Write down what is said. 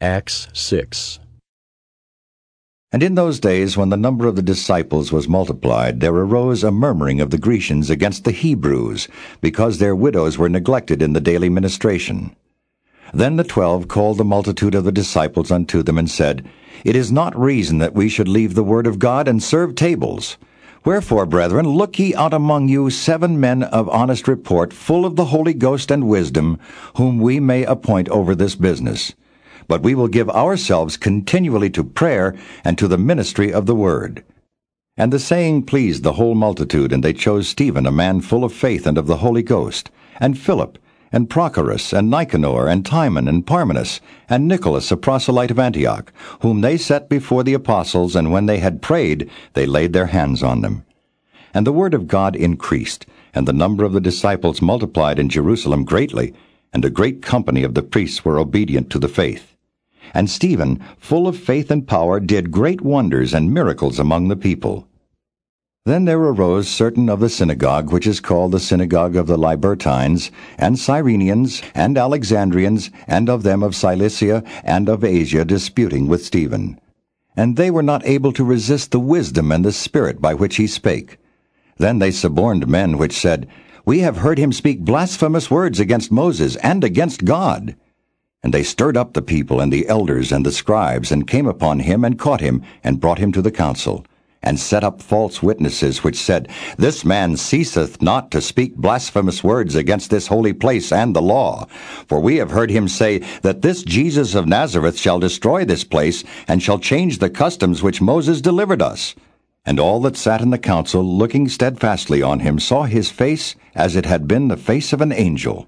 Acts 6. And in those days, when the number of the disciples was multiplied, there arose a murmuring of the Grecians against the Hebrews, because their widows were neglected in the daily ministration. Then the twelve called the multitude of the disciples unto them, and said, It is not reason that we should leave the word of God and serve tables. Wherefore, brethren, look ye out among you seven men of honest report, full of the Holy Ghost and wisdom, whom we may appoint over this business but we will give ourselves continually to prayer and to the ministry of the word. And the saying pleased the whole multitude, and they chose Stephen, a man full of faith and of the Holy Ghost, and Philip, and Prochorus, and Nicanor, and Timon, and Parmenas, and Nicholas, a proselyte of Antioch, whom they set before the apostles, and when they had prayed, they laid their hands on them. And the word of God increased, and the number of the disciples multiplied in Jerusalem greatly, and a great company of the priests were obedient to the faith. And Stephen, full of faith and power, did great wonders and miracles among the people. Then there arose certain of the synagogue, which is called the synagogue of the Libertines, and Cyrenians, and Alexandrians, and of them of Cilicia and of Asia, disputing with Stephen. And they were not able to resist the wisdom and the spirit by which he spake. Then they suborned men which said, We have heard him speak blasphemous words against Moses and against God. And they stirred up the people and the elders and the scribes, and came upon him and caught him, and brought him to the council, and set up false witnesses, which said, This man ceaseth not to speak blasphemous words against this holy place and the law. For we have heard him say that this Jesus of Nazareth shall destroy this place, and shall change the customs which Moses delivered us. And all that sat in the council, looking steadfastly on him, saw his face as it had been the face of an angel.